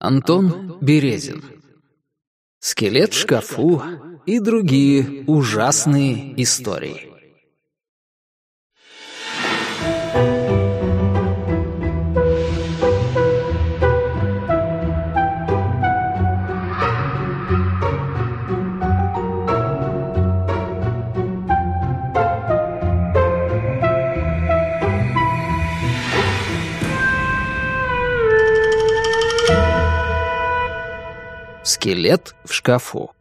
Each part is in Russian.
Антон Березин. Скелет в шкафу и другие ужасные истории. Скелет в шкафу.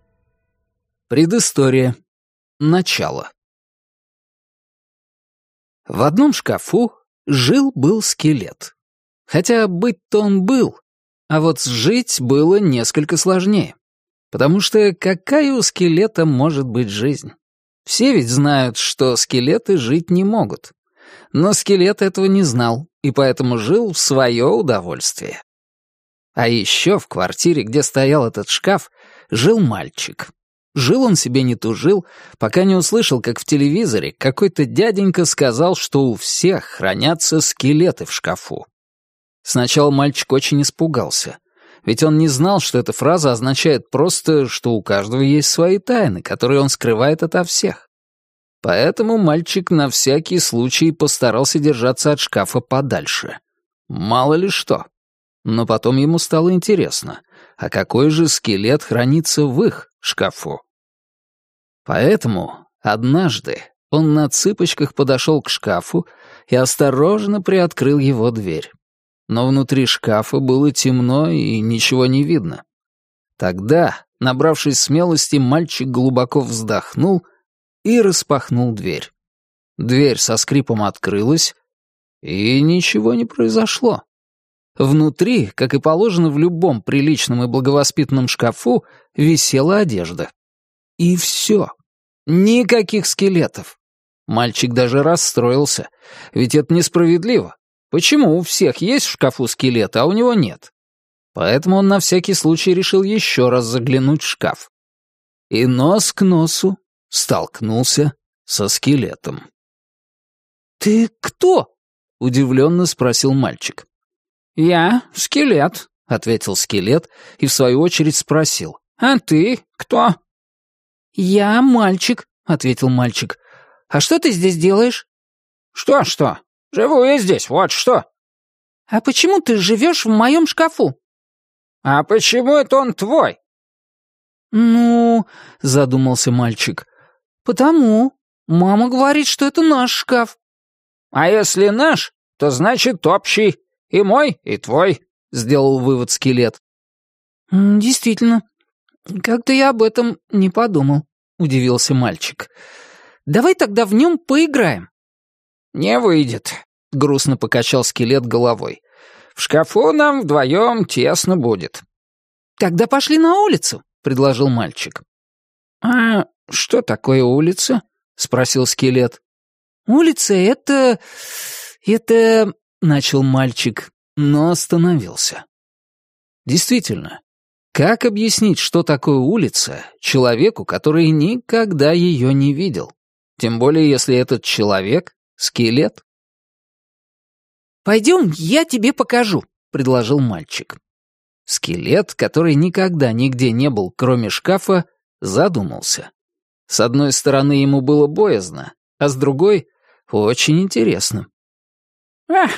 Предыстория. Начало. В одном шкафу жил-был скелет. Хотя быть-то он был, а вот жить было несколько сложнее. Потому что какая у скелета может быть жизнь? Все ведь знают, что скелеты жить не могут. Но скелет этого не знал, и поэтому жил в свое удовольствие. А еще в квартире, где стоял этот шкаф, жил мальчик. Жил он себе не тужил, пока не услышал, как в телевизоре какой-то дяденька сказал, что у всех хранятся скелеты в шкафу. Сначала мальчик очень испугался, ведь он не знал, что эта фраза означает просто, что у каждого есть свои тайны, которые он скрывает ото всех. Поэтому мальчик на всякий случай постарался держаться от шкафа подальше. Мало ли что. Но потом ему стало интересно, а какой же скелет хранится в их шкафу? Поэтому однажды он на цыпочках подошел к шкафу и осторожно приоткрыл его дверь. Но внутри шкафа было темно и ничего не видно. Тогда, набравшись смелости, мальчик глубоко вздохнул и распахнул дверь. Дверь со скрипом открылась, и ничего не произошло. Внутри, как и положено в любом приличном и благовоспитанном шкафу, висела одежда. И все. Никаких скелетов. Мальчик даже расстроился. Ведь это несправедливо. Почему у всех есть в шкафу скелеты, а у него нет? Поэтому он на всякий случай решил еще раз заглянуть в шкаф. И нос к носу столкнулся со скелетом. «Ты кто?» — удивленно спросил мальчик. «Я скелет», — ответил скелет и в свою очередь спросил. «А ты кто?» «Я мальчик», — ответил мальчик. «А что ты здесь делаешь?» «Что-что? Живу я здесь, вот что». «А почему ты живешь в моем шкафу?» «А почему это он твой?» «Ну...» — задумался мальчик. «Потому. Мама говорит, что это наш шкаф». «А если наш, то значит общий. И мой, и твой», — сделал вывод скелет. «Действительно. Как-то я об этом не подумал», — удивился мальчик. «Давай тогда в нем поиграем». «Не выйдет», — грустно покачал скелет головой. «В шкафу нам вдвоем тесно будет». «Тогда пошли на улицу», — предложил мальчик. «А что такое улица?» — спросил скелет. «Улица — это... это... — начал мальчик, но остановился. Действительно, как объяснить, что такое улица, человеку, который никогда ее не видел? Тем более, если этот человек — скелет. «Пойдем, я тебе покажу», — предложил мальчик. Скелет, который никогда нигде не был, кроме шкафа, задумался. С одной стороны, ему было боязно, а с другой — очень интересно. «Ах,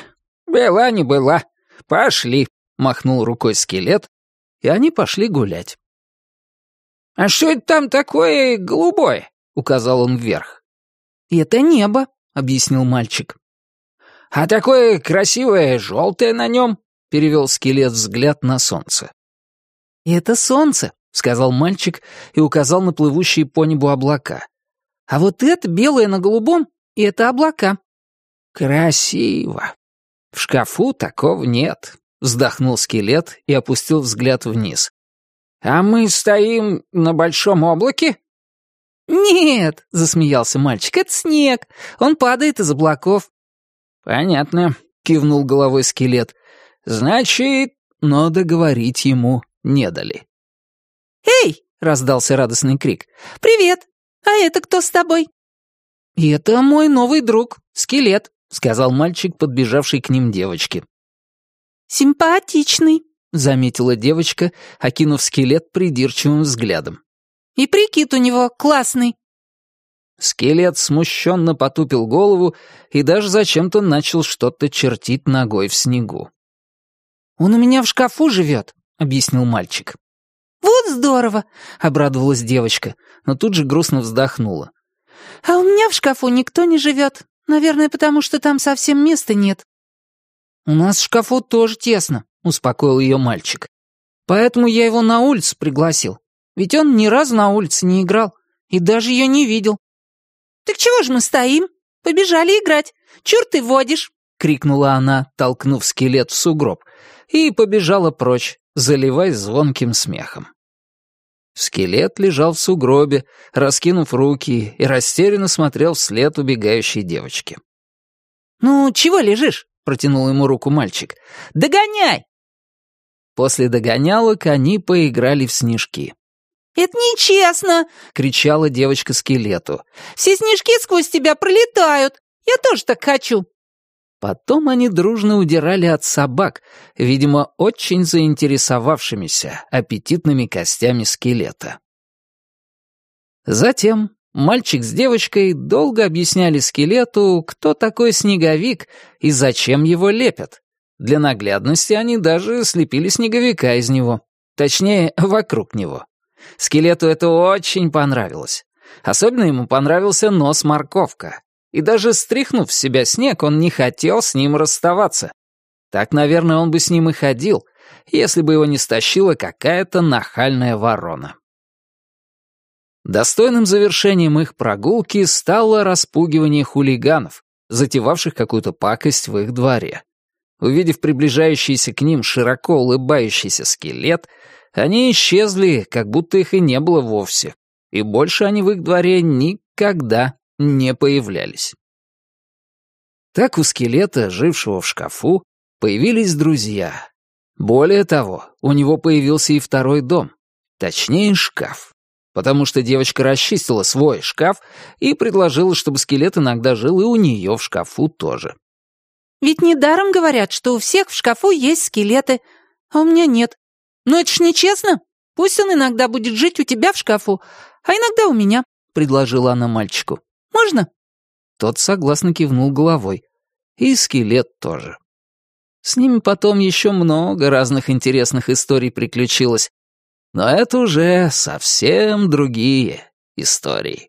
была не была. Пошли», — махнул рукой скелет, и они пошли гулять. «А что это там такое голубое?» — указал он вверх. «Это небо», — объяснил мальчик. «А такое красивое желтое на нем?» — перевел скелет взгляд на солнце. «Это солнце», — сказал мальчик и указал на плывущие по небу облака. «А вот это белое на голубом, и это облака». «Красиво», «В шкафу такого нет», — вздохнул скелет и опустил взгляд вниз. «А мы стоим на большом облаке?» «Нет», — засмеялся мальчик, — «это снег. Он падает из облаков». «Понятно», — кивнул головой скелет. «Значит...» Но договорить ему не дали. «Эй!» — раздался радостный крик. «Привет! А это кто с тобой?» «Это мой новый друг, скелет», — сказал мальчик, подбежавший к ним девочке. «Симпатичный», — заметила девочка, окинув скелет придирчивым взглядом. «И прикид у него классный». Скелет смущенно потупил голову и даже зачем-то начал что-то чертить ногой в снегу. «Он у меня в шкафу живет», — объяснил мальчик. «Вот здорово!» — обрадовалась девочка, но тут же грустно вздохнула. «А у меня в шкафу никто не живет. Наверное, потому что там совсем места нет». «У нас в шкафу тоже тесно», — успокоил ее мальчик. «Поэтому я его на улицу пригласил. Ведь он ни разу на улице не играл и даже ее не видел». «Так чего же мы стоим? Побежали играть. Чур ты водишь!» — крикнула она, толкнув скелет в сугроб, и побежала прочь, заливаясь звонким смехом. Скелет лежал в сугробе, раскинув руки, и растерянно смотрел вслед убегающей девочки. «Ну, чего лежишь?» — протянул ему руку мальчик. «Догоняй!» После догонялок они поиграли в снежки. «Это нечестно!» — кричала девочка скелету. «Все снежки сквозь тебя пролетают! Я тоже так хочу!» Потом они дружно удирали от собак, видимо, очень заинтересовавшимися аппетитными костями скелета. Затем мальчик с девочкой долго объясняли скелету, кто такой снеговик и зачем его лепят. Для наглядности они даже слепили снеговика из него, точнее, вокруг него. Скелету это очень понравилось. Особенно ему понравился нос-морковка. И даже стряхнув с себя снег, он не хотел с ним расставаться. Так, наверное, он бы с ним и ходил, если бы его не стащила какая-то нахальная ворона. Достойным завершением их прогулки стало распугивание хулиганов, затевавших какую-то пакость в их дворе. Увидев приближающийся к ним широко улыбающийся скелет, они исчезли, как будто их и не было вовсе, и больше они в их дворе никогда не появлялись. Так у скелета, жившего в шкафу, появились друзья. Более того, у него появился и второй дом, точнее шкаф, потому что девочка расчистила свой шкаф и предложила, чтобы скелет иногда жил и у нее в шкафу тоже. «Ведь недаром говорят, что у всех в шкафу есть скелеты, а у меня нет. Но это ж нечестно. Пусть он иногда будет жить у тебя в шкафу, а иногда у меня», — предложила она мальчику. Можно?» Тот согласно кивнул головой. И скелет тоже. С ними потом еще много разных интересных историй приключилось. Но это уже совсем другие истории.